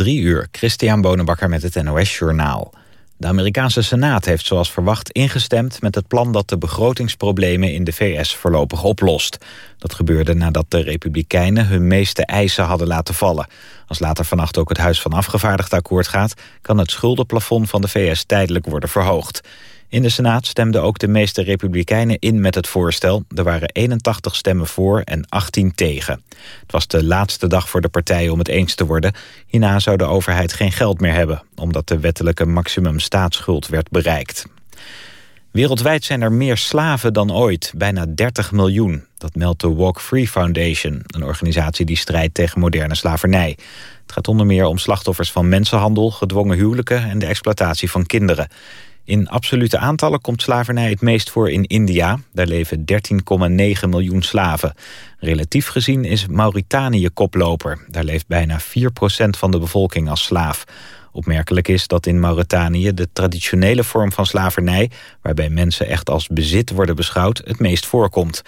Drie uur, Christian Bonenbakker met het NOS Journaal. De Amerikaanse Senaat heeft zoals verwacht ingestemd met het plan dat de begrotingsproblemen in de VS voorlopig oplost. Dat gebeurde nadat de Republikeinen hun meeste eisen hadden laten vallen. Als later vannacht ook het Huis van Afgevaardigden akkoord gaat, kan het schuldenplafond van de VS tijdelijk worden verhoogd. In de Senaat stemden ook de meeste republikeinen in met het voorstel. Er waren 81 stemmen voor en 18 tegen. Het was de laatste dag voor de partijen om het eens te worden. Hierna zou de overheid geen geld meer hebben... omdat de wettelijke maximum staatsschuld werd bereikt. Wereldwijd zijn er meer slaven dan ooit, bijna 30 miljoen. Dat meldt de Walk Free Foundation, een organisatie die strijdt tegen moderne slavernij. Het gaat onder meer om slachtoffers van mensenhandel, gedwongen huwelijken en de exploitatie van kinderen. In absolute aantallen komt slavernij het meest voor in India. Daar leven 13,9 miljoen slaven. Relatief gezien is Mauritanië koploper. Daar leeft bijna 4% van de bevolking als slaaf. Opmerkelijk is dat in Mauritanië de traditionele vorm van slavernij... waarbij mensen echt als bezit worden beschouwd, het meest voorkomt.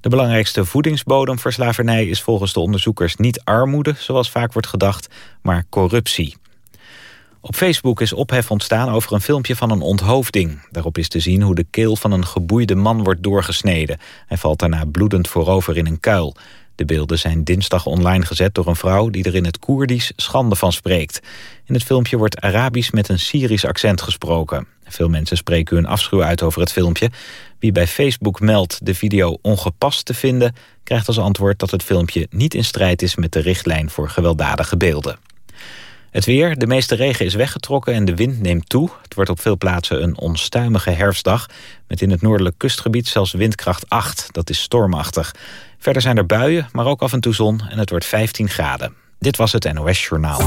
De belangrijkste voedingsbodem voor slavernij is volgens de onderzoekers niet armoede, zoals vaak wordt gedacht, maar corruptie. Op Facebook is ophef ontstaan over een filmpje van een onthoofding. Daarop is te zien hoe de keel van een geboeide man wordt doorgesneden. Hij valt daarna bloedend voorover in een kuil. De beelden zijn dinsdag online gezet door een vrouw... die er in het Koerdisch schande van spreekt. In het filmpje wordt Arabisch met een Syrisch accent gesproken. Veel mensen spreken hun afschuw uit over het filmpje. Wie bij Facebook meldt de video ongepast te vinden... krijgt als antwoord dat het filmpje niet in strijd is... met de richtlijn voor gewelddadige beelden. Het weer, de meeste regen is weggetrokken en de wind neemt toe. Het wordt op veel plaatsen een onstuimige herfstdag... met in het noordelijk kustgebied zelfs windkracht 8. Dat is stormachtig. Verder zijn er buien, maar ook af en toe zon en het wordt 15 graden. Dit was het NOS Journaal.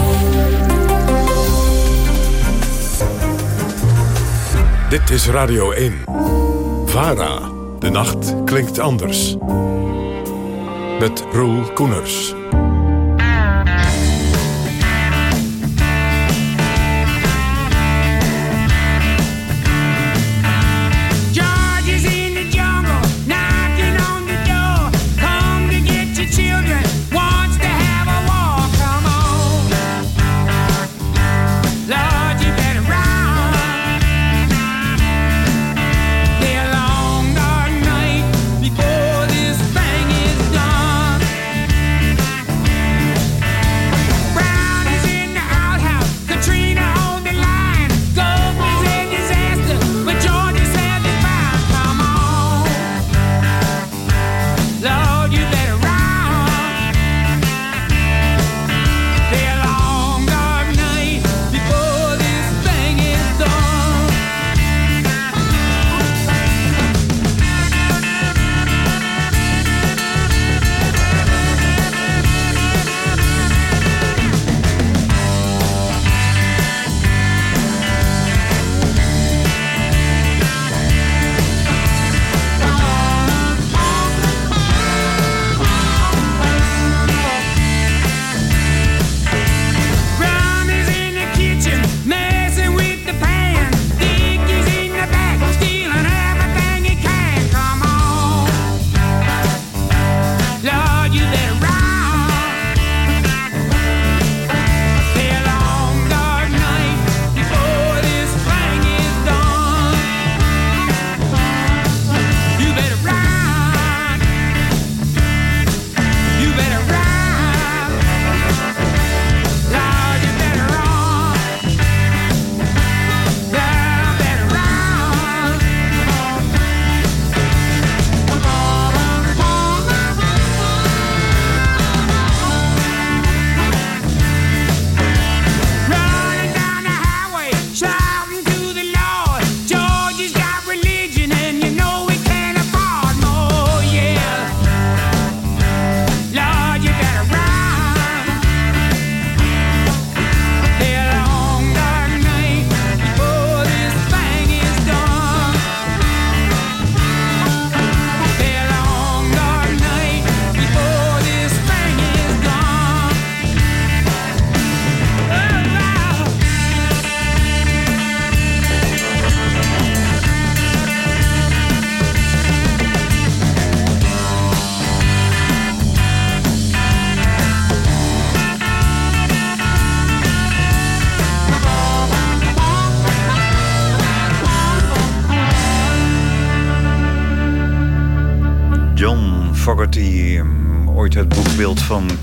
Dit is Radio 1. VARA. De nacht klinkt anders. Met Roel Koeners.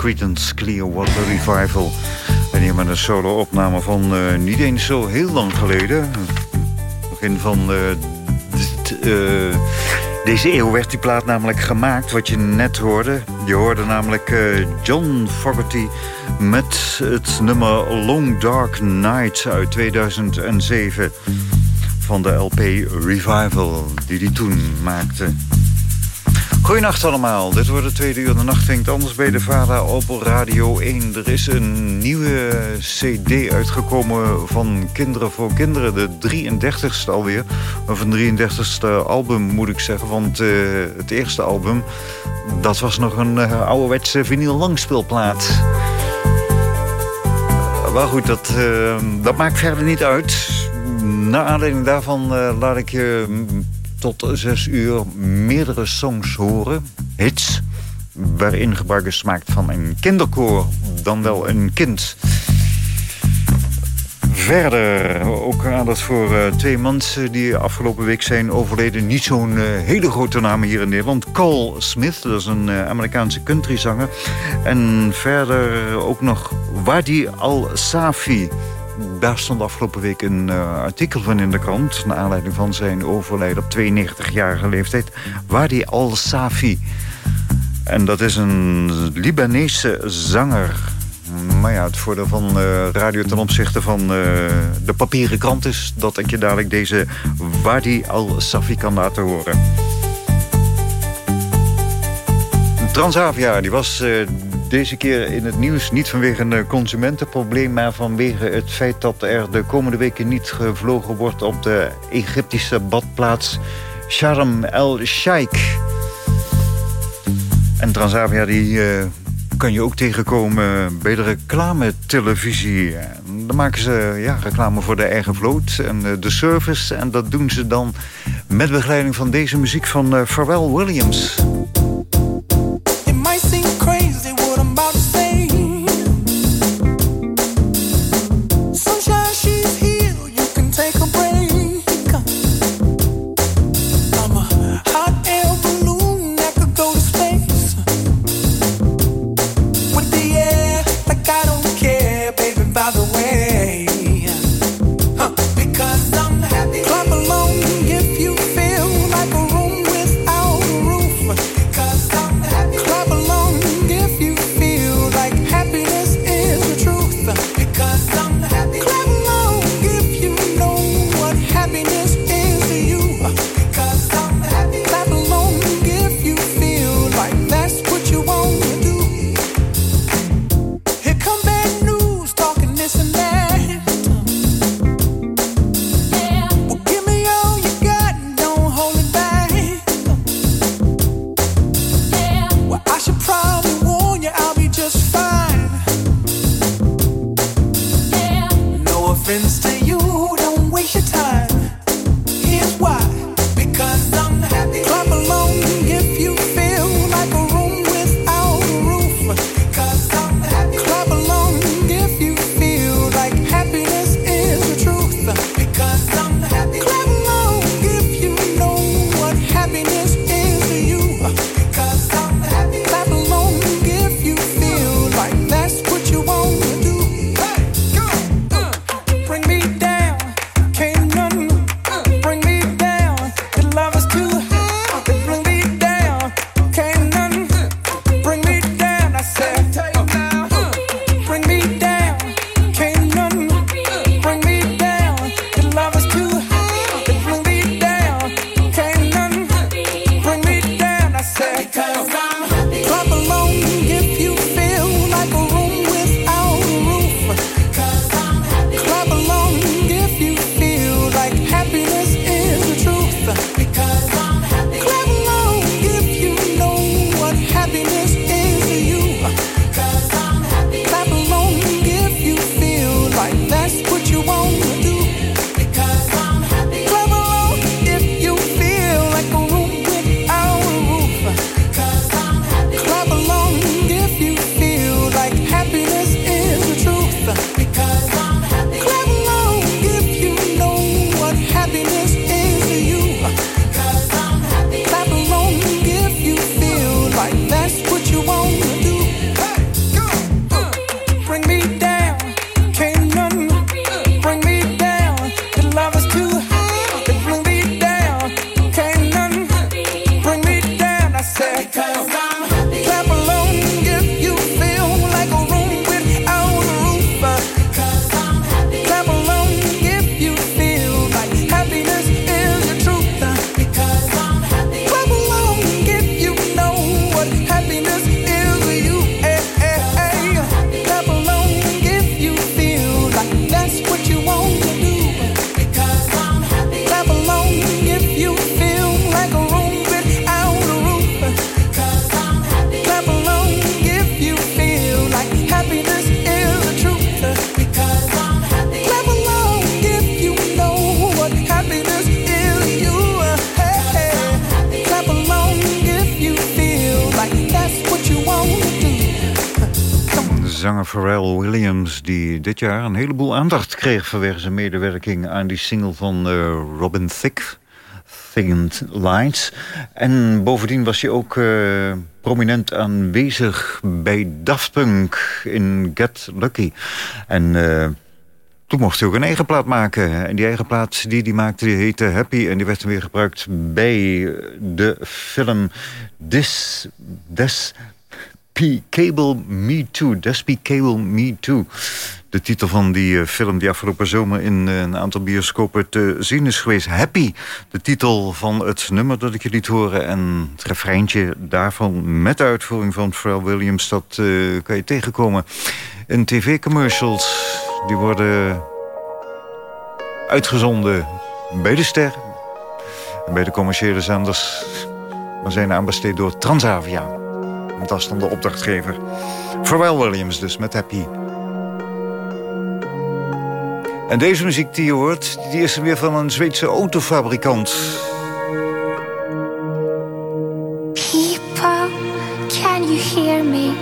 Creedence Clearwater Revival. En hier met een solo-opname van uh, niet eens zo heel lang geleden. Begin van dit, uh, deze eeuw werd die plaat namelijk gemaakt, wat je net hoorde. Je hoorde namelijk John Fogerty met het nummer Long Dark Night uit 2007 van de LP Revival die hij toen maakte. Goedenacht allemaal, dit wordt de tweede uur. De nacht klinkt anders bij de VARA op Radio 1. Er is een nieuwe cd uitgekomen van Kinderen voor Kinderen. De 33ste alweer. Of een 33ste album moet ik zeggen. Want uh, het eerste album, dat was nog een uh, ouderwetse vinyl langspeelplaat. Maar goed, dat, uh, dat maakt verder niet uit. Naar aanleiding daarvan laat ik je tot zes uur meerdere songs horen. Hits, waarin gebruik is gemaakt van een kinderkoor, dan wel een kind. Verder ook aandacht voor uh, twee mensen die afgelopen week zijn overleden. Niet zo'n uh, hele grote naam hier in Nederland. Cole Smith, dat is een uh, Amerikaanse countryzanger. En verder ook nog Wadi Al-Safi daar stond afgelopen week een uh, artikel van in de krant... naar aanleiding van zijn overlijden op 92-jarige leeftijd... Wadi Al-Safi. En dat is een Libanese zanger. Maar ja, het voordeel van uh, radio ten opzichte van uh, de papieren krant is... dat ik je dadelijk deze Wadi Al-Safi kan laten horen. Transavia, die was deze keer in het nieuws niet vanwege een consumentenprobleem... maar vanwege het feit dat er de komende weken niet gevlogen wordt... op de Egyptische badplaats Sharm el-Sheikh. En Transavia die, uh, kan je ook tegenkomen bij de reclame-televisie. Dan maken ze ja, reclame voor de eigen vloot en uh, de service. En dat doen ze dan met begeleiding van deze muziek van uh, Williams. Die dit jaar een heleboel aandacht kreeg... vanwege zijn medewerking aan die single van uh, Robin Thicke... Thickened Lines. En bovendien was hij ook uh, prominent aanwezig bij Daft Punk in Get Lucky. En... Uh, toen mocht hij ook een eigen plaat maken. En die eigen plaat die hij maakte, die heette Happy. En die werd weer gebruikt bij de film This... This Cable Me Too. Despy Cable Me Too. De titel van die uh, film die afgelopen zomer in uh, een aantal bioscopen te zien is geweest. Happy, de titel van het nummer dat ik je liet horen. En het refreintje daarvan met de uitvoering van Pharrell Williams... dat uh, kan je tegenkomen in tv-commercials. Die worden uitgezonden bij de ster. En bij de commerciële zenders. Maar zijn aanbesteed door Transavia. Dat is dan de opdrachtgever. Pharrell Williams dus, met Happy. En deze muziek die je hoort, die is weer van een Zweedse autofabrikant. People, can you hear me?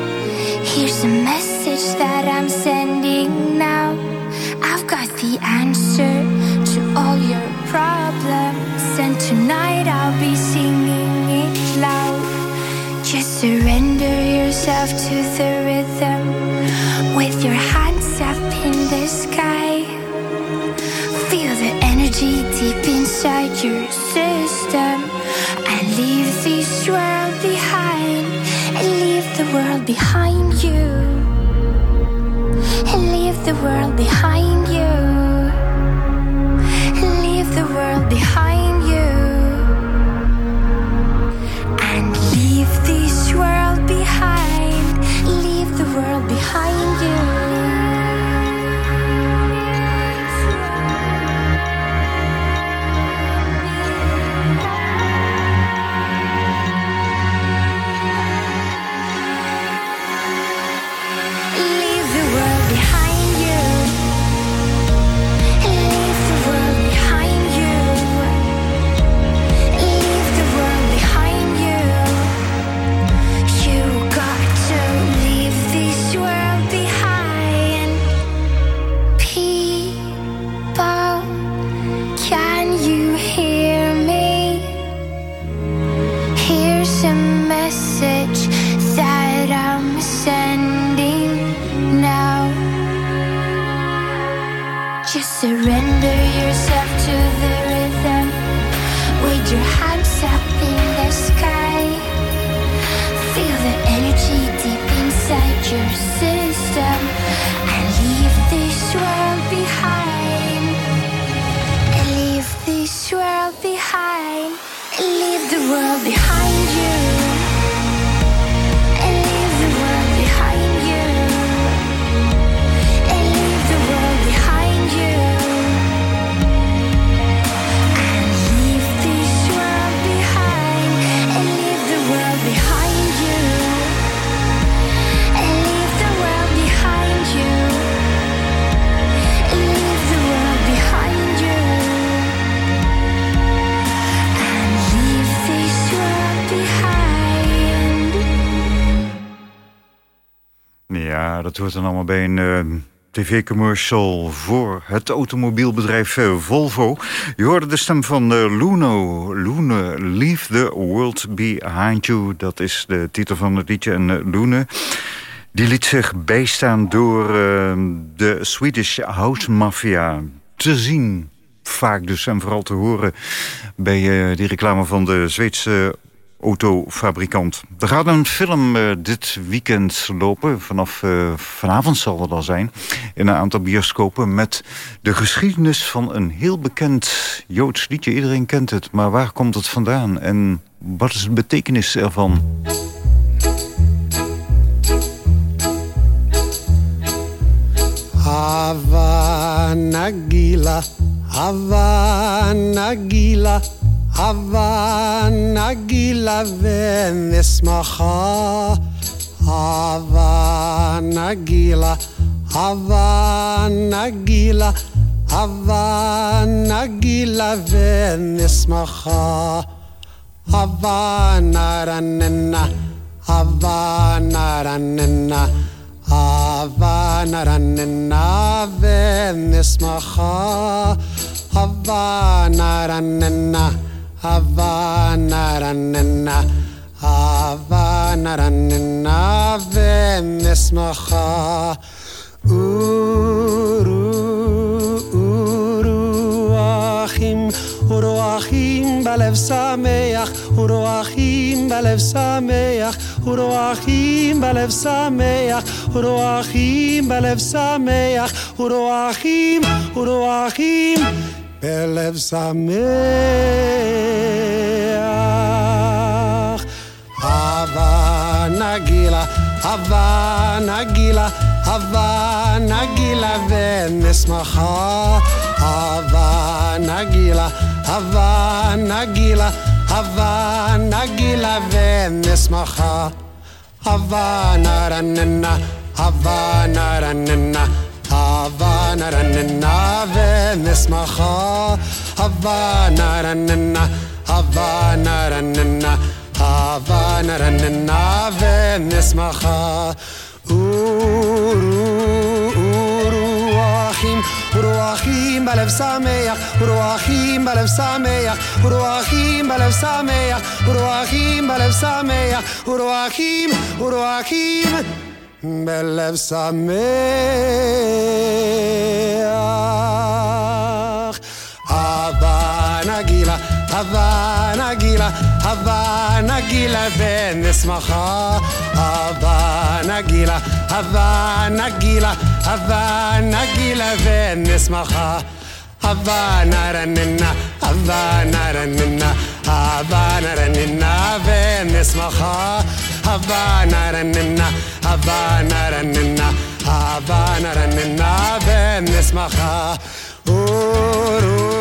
Here's a message that I'm sending now. I've got the answer to all your problems. And tonight I'll be singing it loud. Just surrender yourself to the rhythm with your hands up in the sky. Feel the energy deep inside your system and leave this world behind. And leave the world behind you. And leave the world behind you. And leave the world behind hoort dan allemaal bij een eh, tv-commercial voor het automobielbedrijf eh, Volvo. Je hoorde de stem van uh, Luno. Lune, Leave the World Behind You. Dat is de titel van het liedje. En uh, Lune, die liet zich bijstaan door de Swedish House Mafia. Te zien vaak dus en vooral te horen bij die reclame van de Zweedse autofabrikant. Er gaat een film uh, dit weekend lopen. Vanaf uh, vanavond zal het al zijn. In een aantal bioscopen. Met de geschiedenis van een heel bekend Joods liedje. Iedereen kent het. Maar waar komt het vandaan? En wat is de betekenis ervan? Hava Nagila, Αβάν αγγίλα δεν εσμαχά Αβάν αγγίλα Αβάν αγγίλα Αβάν αγγίλα δεν εσμαχά Αβάν αρανένα Αβάν αρανένα Αβάν αρανένα δεν εσμαχά Αβάν αρανένα Avanaranina, Avanaranina, Vemismacha, Uru, Uruachim, Uruachim, Balev Sameach, Uruachim, Balev Sameach, Uruachim, Balev Sameach, Uruachim, Balev Sameach, Uruachim, Uruachim, בלב שמח הבה נגילה הבה נגילה הבה נגילה ונשמחה הבה נגילה הבה נגילה הבה נגילה ונשמחה הבה נרננה הבה נרננה Havana ranana venismacha Havana ranana Havana ranana Havana ranana venismacha Uru Uruachim Uruachim balev sameach. Uruachim balev sameach. Uruachim balev sameach. Uruachim balev sameach. Uruachim Uruachim בלב שמח הבה נגילה הבה נגילה הבה נגילה ונשמחה הבה נגילה הבה נגילה הבה נגילה ונשמחה הבה נרננה הבה נרננה הבה נרננה ונשמחה הבה נרננה הבה נרננה הבה נרננה ונשמחה רוחים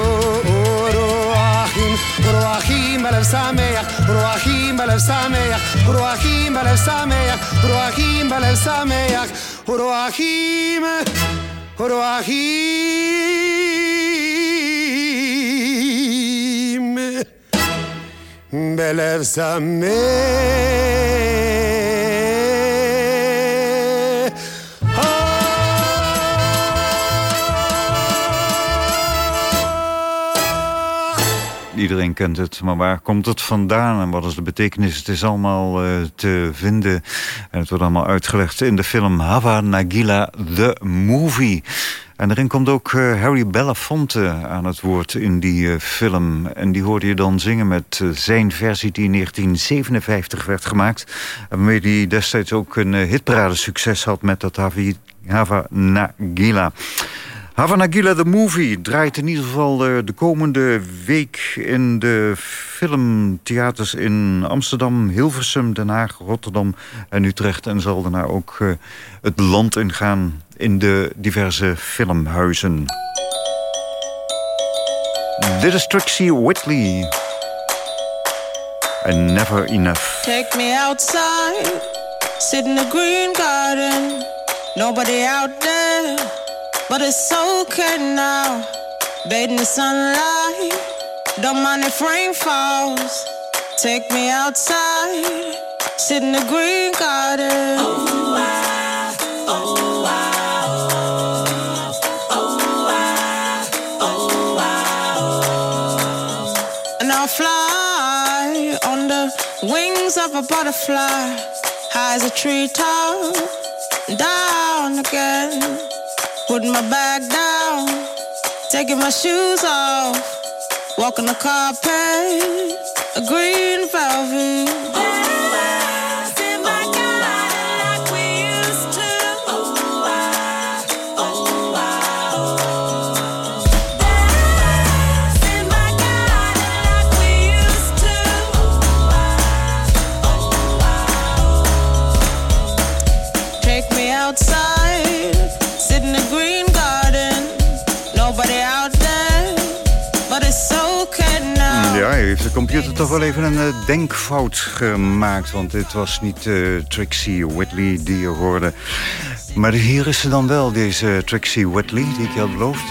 רוחים בלב שמח רוחים בלב שמח רוחים בלב שמח רוחים בלב שמח רוחים רוחים בלב שמח Iedereen kent het, maar waar komt het vandaan en wat is de betekenis? Het is allemaal uh, te vinden en het wordt allemaal uitgelegd in de film Hava Nagila, The Movie. En erin komt ook uh, Harry Belafonte aan het woord in die uh, film. En die hoorde je dan zingen met zijn versie die in 1957 werd gemaakt. Waarmee hij destijds ook een hitparade succes had met dat Hava Nagila. Havana Gila the Movie draait in ieder geval de komende week in de filmtheaters in Amsterdam, Hilversum, Den Haag, Rotterdam en Utrecht. En zal daarna ook het land ingaan in de diverse filmhuizen. Dit is Trixie Whitley. And never enough. Take me outside, sit in the green garden. Nobody out there. But it's okay now, bathe in the sunlight. Don't mind if rain falls. Take me outside, sit in the green garden. Oh, I, oh, wings of a butterfly, high as a treetop, down again. Put my bag down, taking my shoes off, walking the carpet, a green velvet. Ja, heeft de computer toch wel even een uh, denkfout gemaakt. Want dit was niet uh, Trixie Whitley die je hoorde. Maar hier is ze dan wel, deze Trixie Whitley, die ik je had beloofd.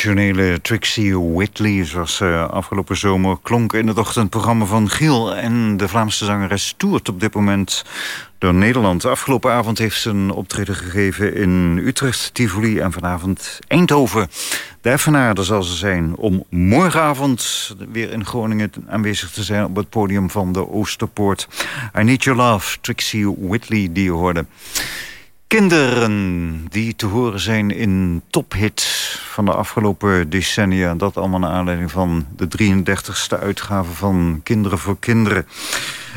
Emotionele Trixie Whitley... zoals uh, afgelopen zomer klonk in het ochtendprogramma van Giel... en de Vlaamse zangeres toert op dit moment door Nederland. Afgelopen avond heeft ze een optreden gegeven in Utrecht, Tivoli... en vanavond Eindhoven. De Effenaar, zal ze zijn om morgenavond weer in Groningen aanwezig te zijn... op het podium van de Oosterpoort. I Need Your Love, Trixie Whitley, die je hoorde. Kinderen die te horen zijn in tophits van de afgelopen decennia. Dat allemaal naar aanleiding van de 33ste uitgave van Kinderen voor Kinderen.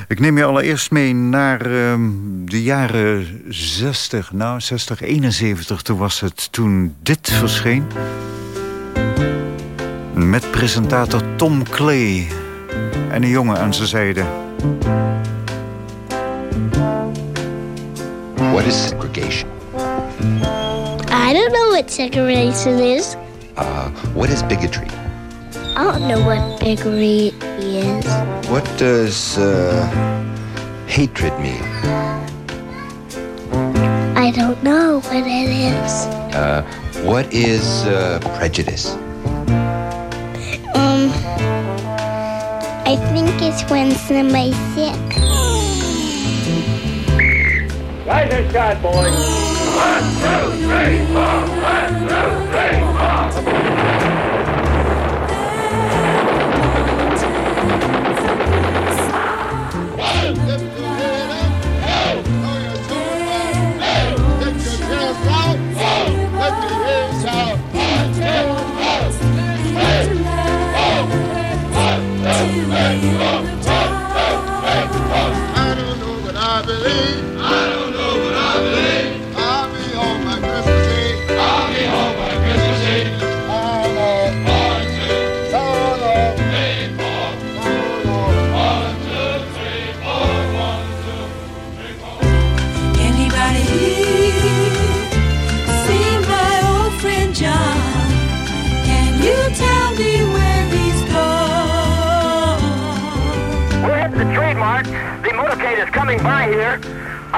Ik neem je allereerst mee naar uh, de jaren 60, nou 60, 71. Toen was het toen dit verscheen. Met presentator Tom Clay en een jongen aan zijn zijde. What is segregation? I don't know what segregation is. Uh, what is bigotry? I don't know what bigotry is. What does uh, hatred mean? I don't know what it is. Uh, what is uh, prejudice? Um, I think it's when somebody's sick. Rise and shot, boys. One, two, three, four. One, two, three, four.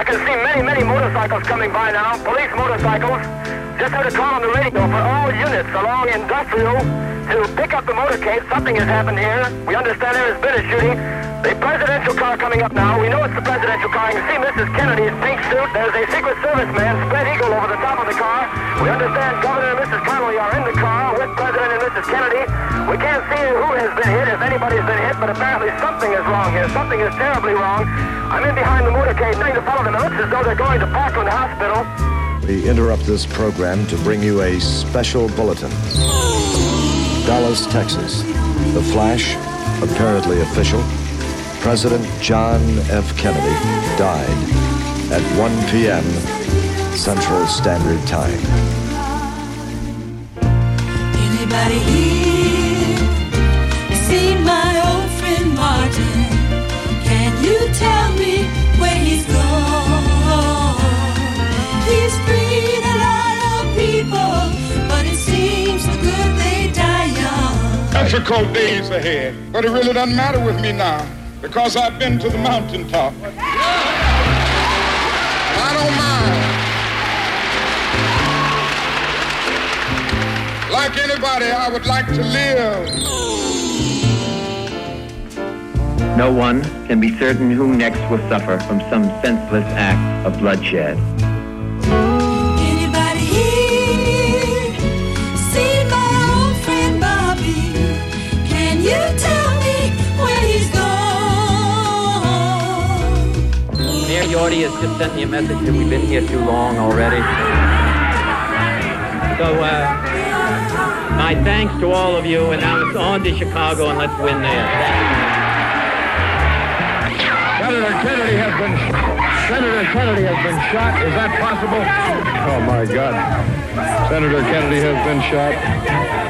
Can see many, many motorcycles coming by now, police motorcycles. Just heard a call on the radio for all units along industrial to pick up the motorcade. Something has happened here. We understand there has been a shooting. Presidential car coming up now. We know it's the presidential car. You see Mrs. Kennedy's pink suit. There's a Secret Service man, spread eagle, over the top of the car. We understand Governor and Mrs. Connolly are in the car with President and Mrs. Kennedy. We can't see who has been hit, if anybody's been hit, but apparently something is wrong here. Something is terribly wrong. I'm in behind the motorcade, trying to follow them. It looks as though they're going to Parkland Hospital. We interrupt this program to bring you a special bulletin. Dallas, Texas. The flash, apparently official. President John F. Kennedy died at 1 p.m. Central Standard Time. Anybody here see my old friend Martin? Can you tell me where he's gone? He's freed a lot of people, but it seems the good they die young. Difficult days ahead, but it really doesn't matter with me now because I've been to the mountaintop. I don't mind. Like anybody, I would like to live. No one can be certain who next will suffer from some senseless act of bloodshed. Gone? Has just sent me a message that we've been here too long already. So, uh, my thanks to all of you, and now it's on to Chicago, and let's win there. Senator Kennedy has been Senator Kennedy has been shot. Is that possible? Oh my God. Senator Kennedy has been shot.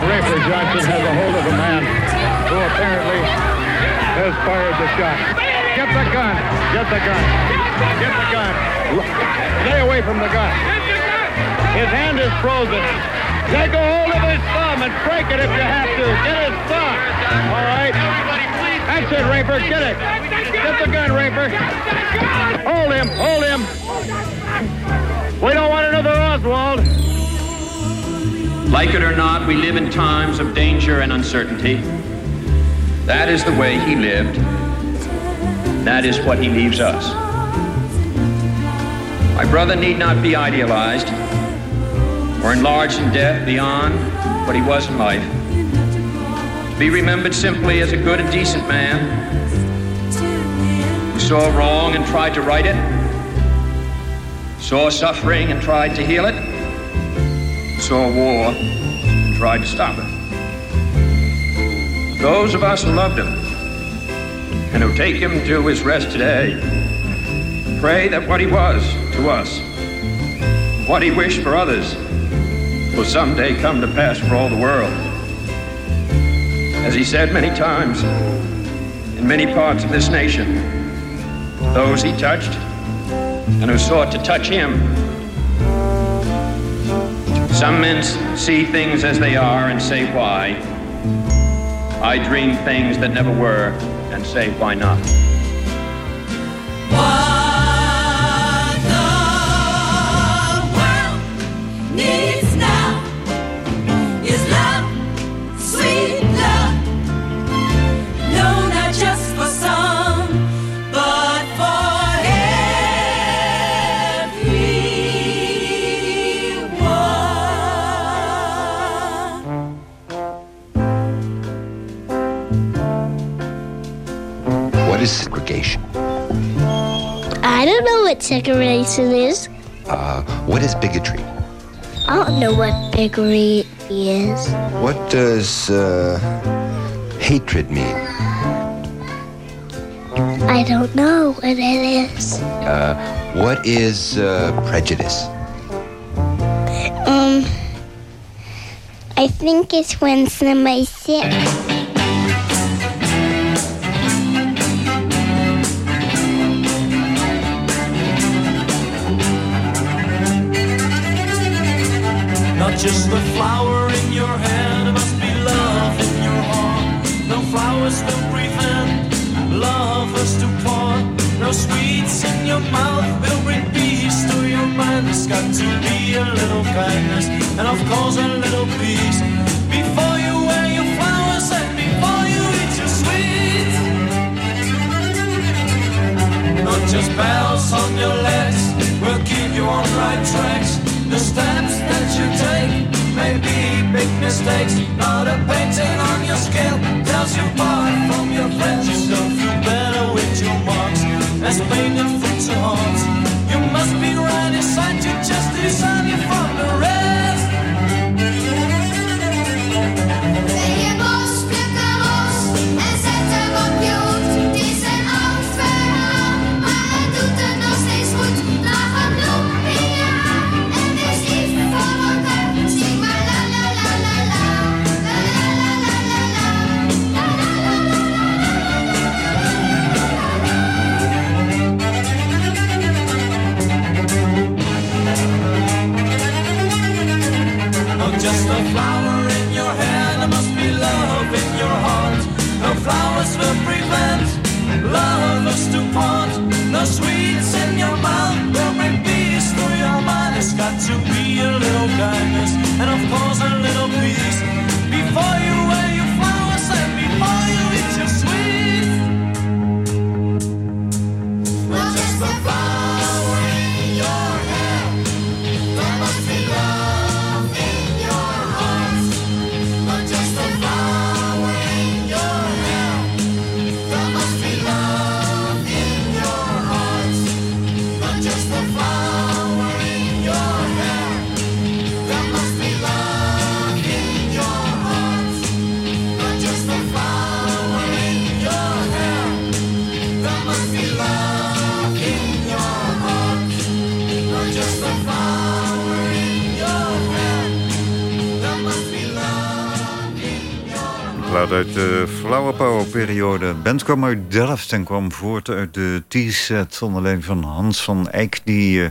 Rafer Johnson has a hold of a man who apparently has fired the shot. Get the gun. Get the gun. Get the gun. Stay away from the gun. His hand is frozen. Take a hold of his thumb and break it if you have to. Get his thumb. All right. That's it, Raper. Get it. Get the gun, Raper. Hold him. Hold him. We don't want another Oswald. Like it or not, we live in times of danger and uncertainty. That is the way he lived. That is what he leaves us. My brother need not be idealized or enlarged in death beyond what he was in life. To be remembered simply as a good and decent man who saw wrong and tried to right it, saw suffering and tried to heal it, saw war and tried to stop it. Those of us who loved him and who take him to his rest today pray that what he was to us, what he wished for others, will someday come to pass for all the world. As he said many times, in many parts of this nation, those he touched and who sought to touch him. Some men see things as they are and say why. I dream things that never were and say, why not? What is segregation? I don't know what segregation is. Uh, what is bigotry? I don't know what bigotry is. What does uh, hatred mean? I don't know what it is. Uh, what is uh, prejudice? Um, I think it's when somebody's sick. De Flower Power periode. De band kwam uit Delft en kwam voort uit de T-set onder leiding van Hans van Eyck... die eh,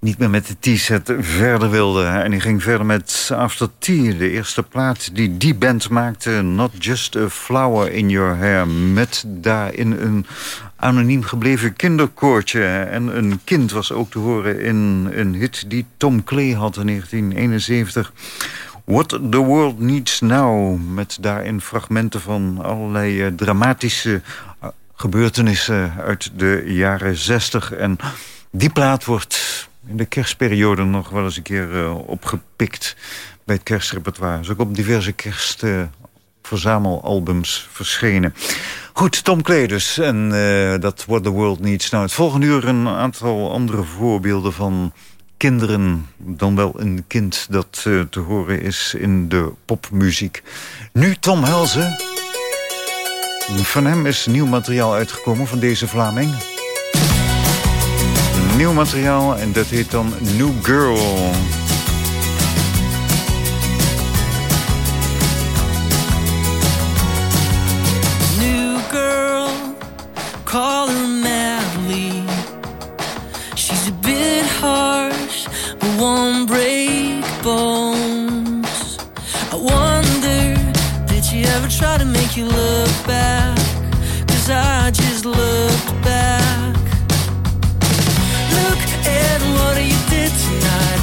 niet meer met de T-set verder wilde. En die ging verder met After Tea, de eerste plaat die die band maakte. Not Just a Flower in Your Hair. Met daarin een anoniem gebleven kinderkoortje. En een kind was ook te horen in een hit die Tom Clay had in 1971... What the World Needs Now. Met daarin fragmenten van allerlei eh, dramatische eh, gebeurtenissen uit de jaren zestig. En die plaat wordt in de kerstperiode nog wel eens een keer eh, opgepikt bij het kerstrepertoire. Is ook op diverse kerstverzamelalbums verschenen. Goed, Tom dus. En dat What the World Needs Now. Het volgende uur een aantal andere voorbeelden van kinderen. Dan wel een kind dat eh, te horen is in de popmuziek. Nu Tom Helzen. Van hem is nieuw materiaal uitgekomen van deze Vlaming. Nieuw materiaal en dat heet dan New Girl. Try to make you look back. Cause I just looked back. Look at what you did tonight.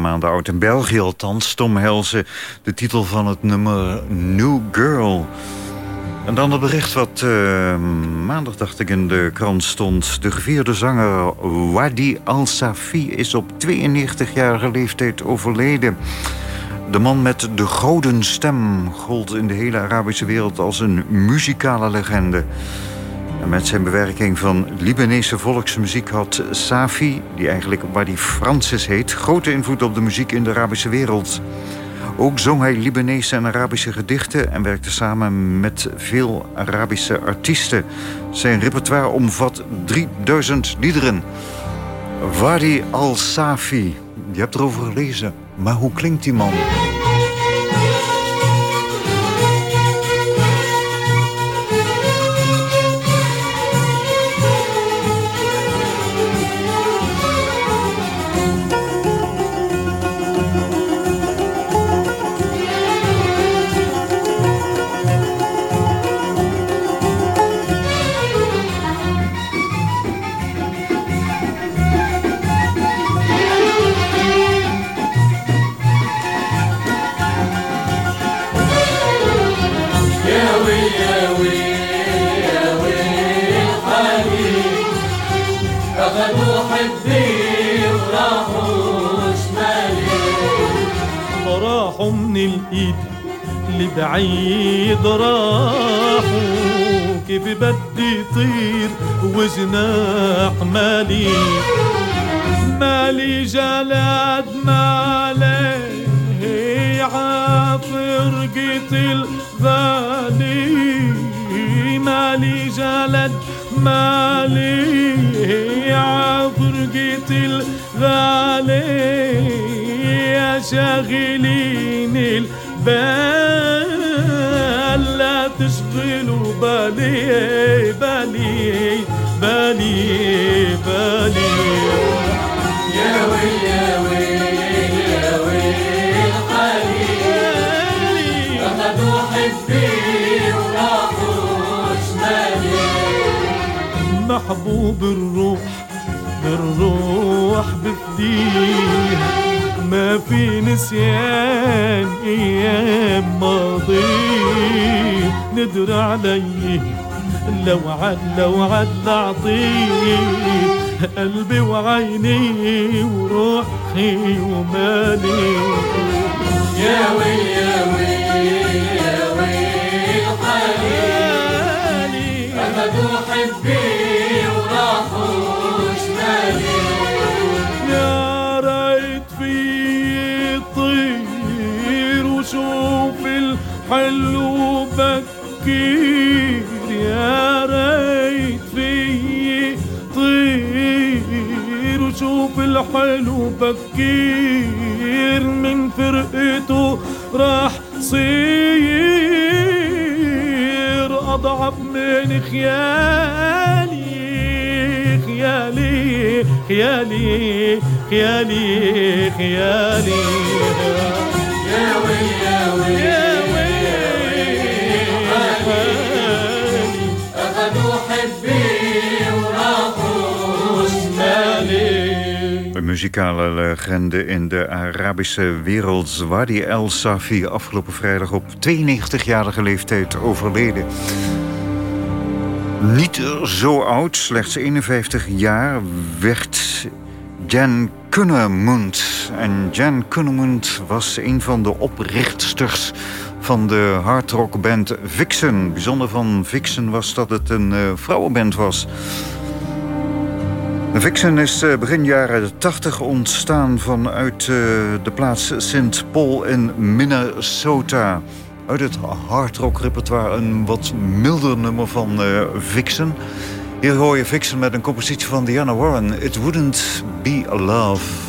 Maanden oud. In België althans, Tom Helsen, de titel van het nummer New Girl. En dan het bericht wat eh, maandag, dacht ik, in de krant stond. De gevierde zanger Wadi Al-Safi is op 92-jarige leeftijd overleden. De man met de gouden stem gold in de hele Arabische wereld als een muzikale legende. En met zijn bewerking van Libanese volksmuziek had Safi, die eigenlijk Wadi Francis heet, grote invloed op de muziek in de Arabische wereld. Ook zong hij Libanese en Arabische gedichten en werkte samen met veel Arabische artiesten. Zijn repertoire omvat 3000 liederen. Wadi al-Safi, je hebt erover gelezen, maar hoe klinkt die man? لبعيد راحوا كيف بدي طير وجناح مالي؟ مالي جلد مالي عفرقة الغالي مالي جلد مالي عفرقة الغالي يا شاغلين البال ضلوا بالي بالي بالي بالي. يا ويلي يا ويلي يا ويل أخذوا حبي وراحوا شمالي محبوب الروح بالروح بفديه. ما في نسيان أيام ماضي. ندر علي لو عد لو عد اعطيه قلبي وعيني وروحي ومالي. يا ويلي يا وي يا وي حالي أنا بحبك. حلو بكير يا ريت في طير وشوف الحلو بكير من فرقته راح صير أضعف من خيالي خيالي خيالي خيالي خيالي. يا ويلي يا ويلي. muzikale legende in de Arabische wereld... Wadi El Safi, afgelopen vrijdag op 92-jarige leeftijd overleden. Niet zo oud, slechts 51 jaar, werd Jan Kunnemund. En Jan Kunnemund was een van de oprichters van de hardrockband Vixen. Bijzonder van Vixen was dat het een eh, vrouwenband was... Vixen is eh, begin jaren 80 ontstaan vanuit eh, de plaats St. Paul in Minnesota. Uit het hardrock repertoire een wat milder nummer van eh, Vixen. Hier hoor je Vixen met een compositie van Diana Warren. It wouldn't be a love.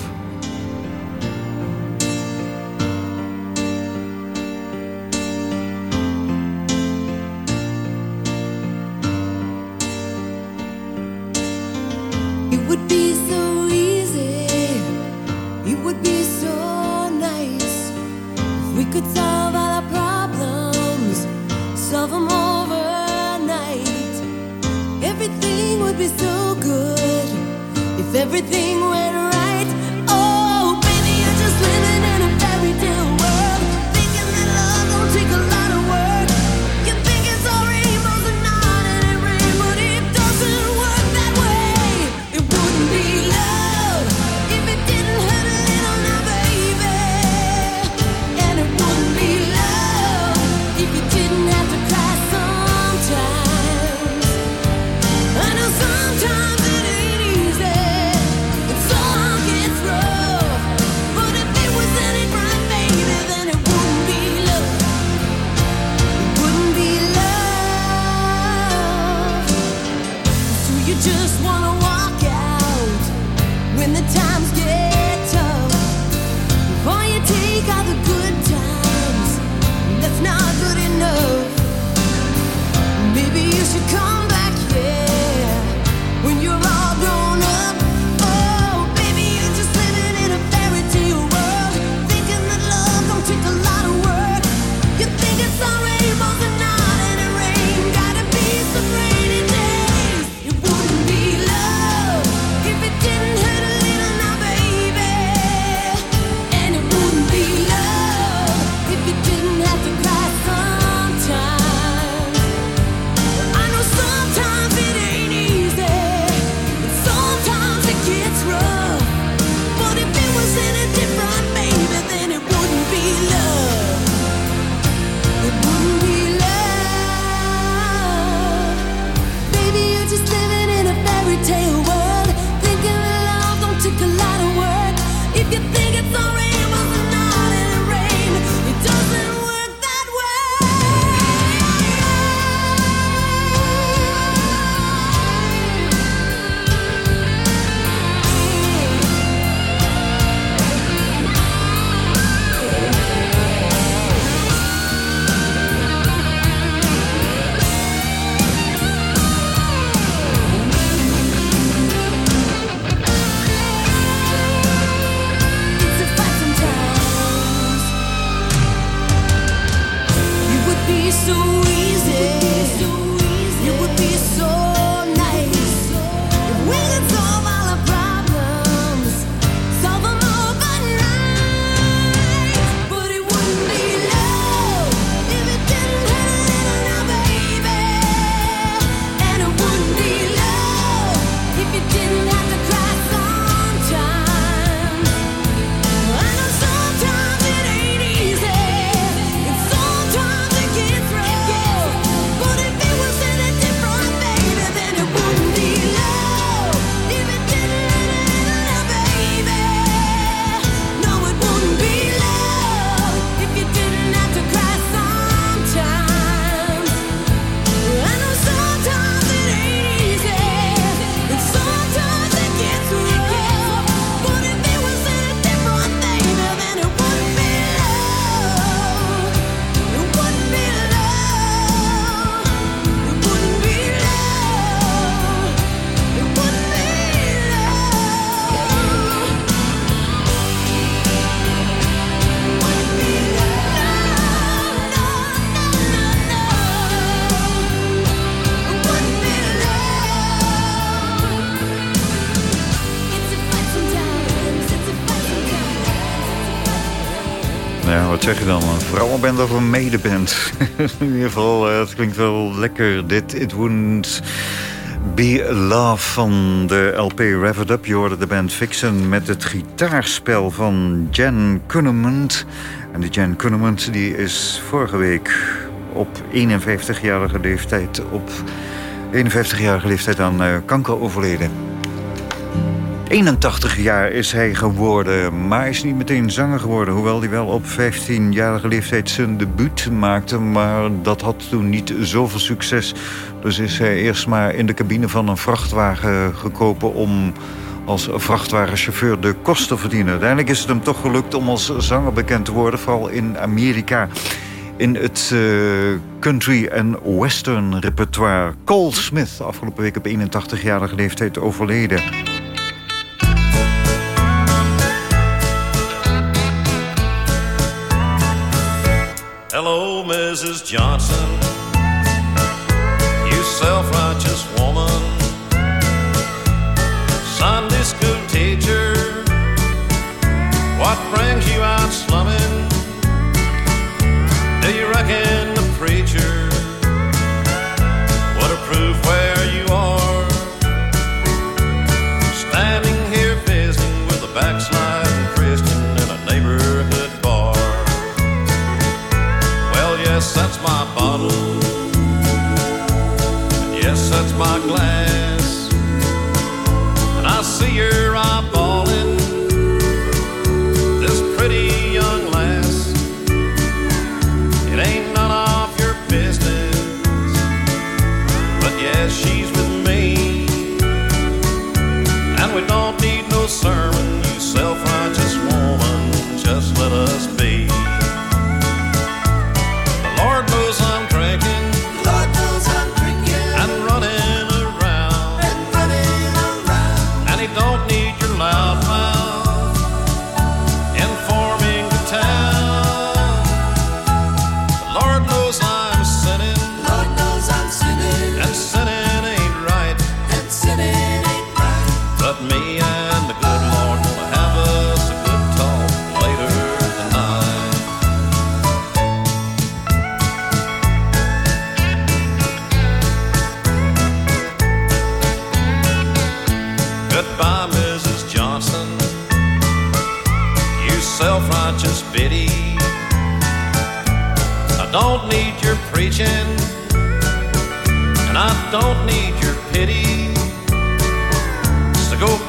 Zeg je dan? Een vrouwenband of een medeband? In ieder geval, eh, het klinkt wel lekker. Dit It Wouldn't Be Love van de LP Rev Up. Je hoorde de band Vixen met het gitaarspel van Jen Kunnemund. En die Jen Kunnemund die is vorige week op 51-jarige leeftijd... op 51-jarige leeftijd aan eh, kanker overleden. 81 jaar is hij geworden, maar is niet meteen zanger geworden. Hoewel hij wel op 15-jarige leeftijd zijn debuut maakte. Maar dat had toen niet zoveel succes. Dus is hij eerst maar in de cabine van een vrachtwagen gekropen... om als vrachtwagenchauffeur de kosten te verdienen. Uiteindelijk is het hem toch gelukt om als zanger bekend te worden. Vooral in Amerika in het uh, country en western repertoire. Cole Smith, afgelopen week op 81-jarige leeftijd overleden. Hello, Mrs. Johnson. You self-righteous woman. Sunday school teacher. What brings you out slumming? Do you reckon the preacher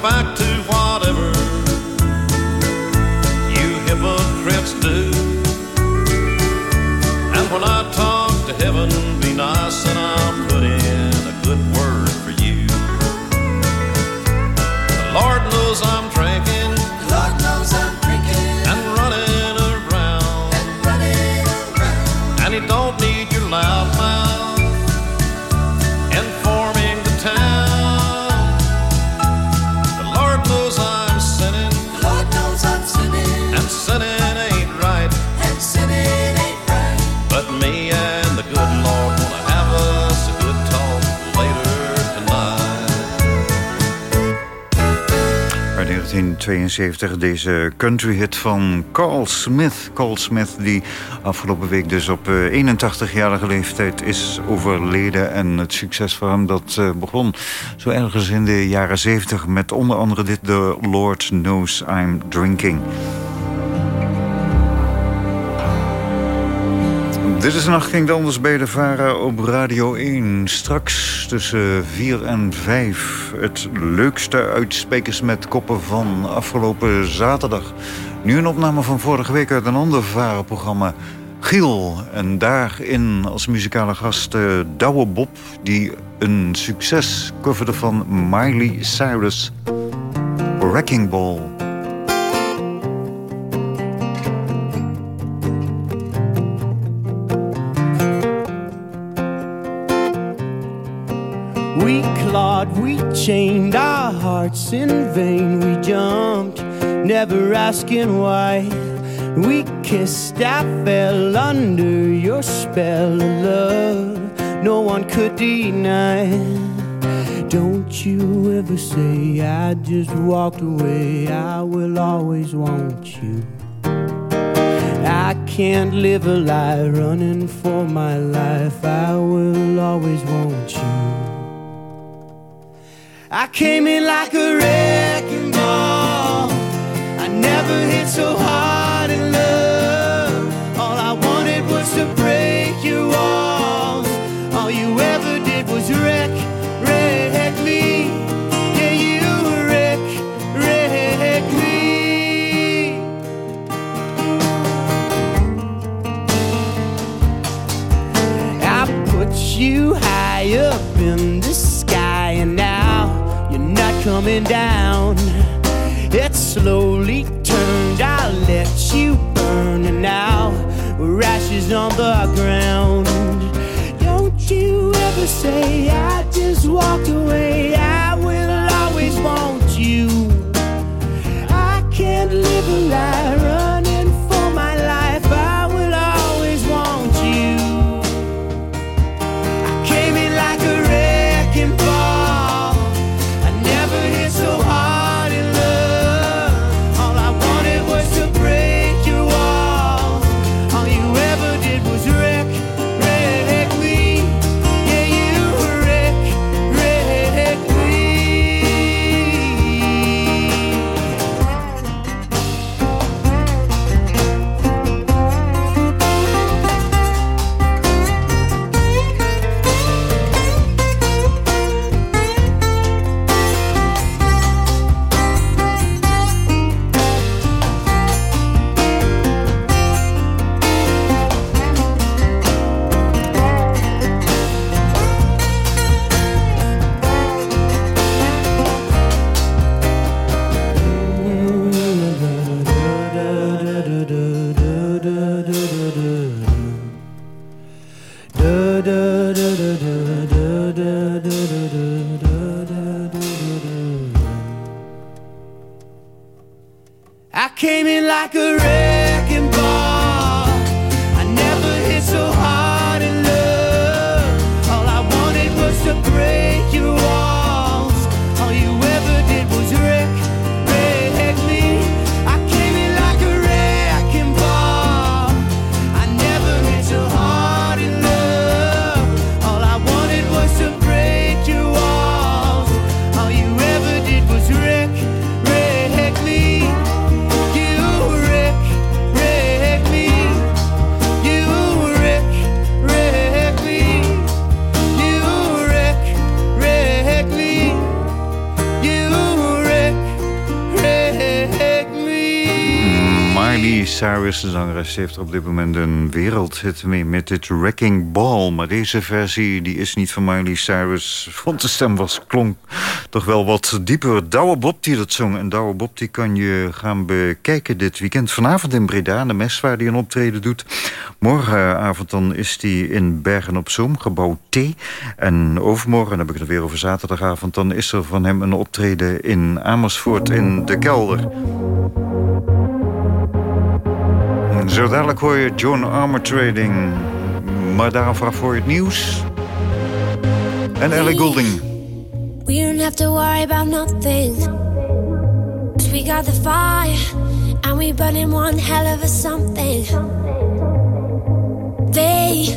back I 1972 deze country hit van Carl Smith. Carl Smith die afgelopen week dus op eh, 81-jarige leeftijd is overleden. En het succes van hem dat eh, begon zo ergens in de jaren 70 met onder andere dit The Lord Knows I'm Drinking. Dit is Nacht Ging Anders bij de VARA op Radio 1. Straks tussen 4 en 5 het leukste uitsprekers met koppen van afgelopen zaterdag. Nu een opname van vorige week uit een ander VARA-programma. Giel, en daarin als muzikale gast uh, Douwe Bob... die een succes coverde van Miley Cyrus. Wrecking Ball. We chained our hearts in vain. We jumped, never asking why. We kissed, I fell under your spell of love. No one could deny. Don't you ever say I just walked away. I will always want you. I can't can't live a lie running for my life. I will always want you. I came in like a wrecking ball. I never hit so hard in love. All I wanted was to break your walls. All you ever did was wreck, wreck me. Yeah, you wreck, wreck me. I put you high up in the coming down. It slowly turned, I let you burn, and now we're ashes on the ground. Don't you ever say I just walked away. I will always want you. I can't live a lie Heeft er op dit moment een wereldhit mee met dit Wrecking Ball. Maar deze versie die is niet van Miley Cyrus, want de stem was, klonk toch wel wat dieper. Douwe Bob die dat zong. En Douwe Bob die kan je gaan bekijken dit weekend. Vanavond in Breda, de mes waar hij een optreden doet. Morgenavond dan is hij in Bergen op Zoom, gebouw T. En overmorgen, dan heb ik het weer over zaterdagavond... dan is er van hem een optreden in Amersfoort in de kelder. Zo dadelijk hoor je John Armour Trading. Maar daarvoor voor het nieuws. En Ellie Goulding. We don't have to worry about nothing. we got the fire, and we burning one hell of a something. They,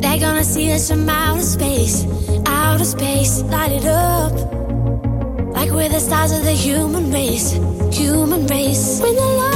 they're gonna see us from outer space, outer space, light it up. Like we're the stars of the human race, human race. When the lights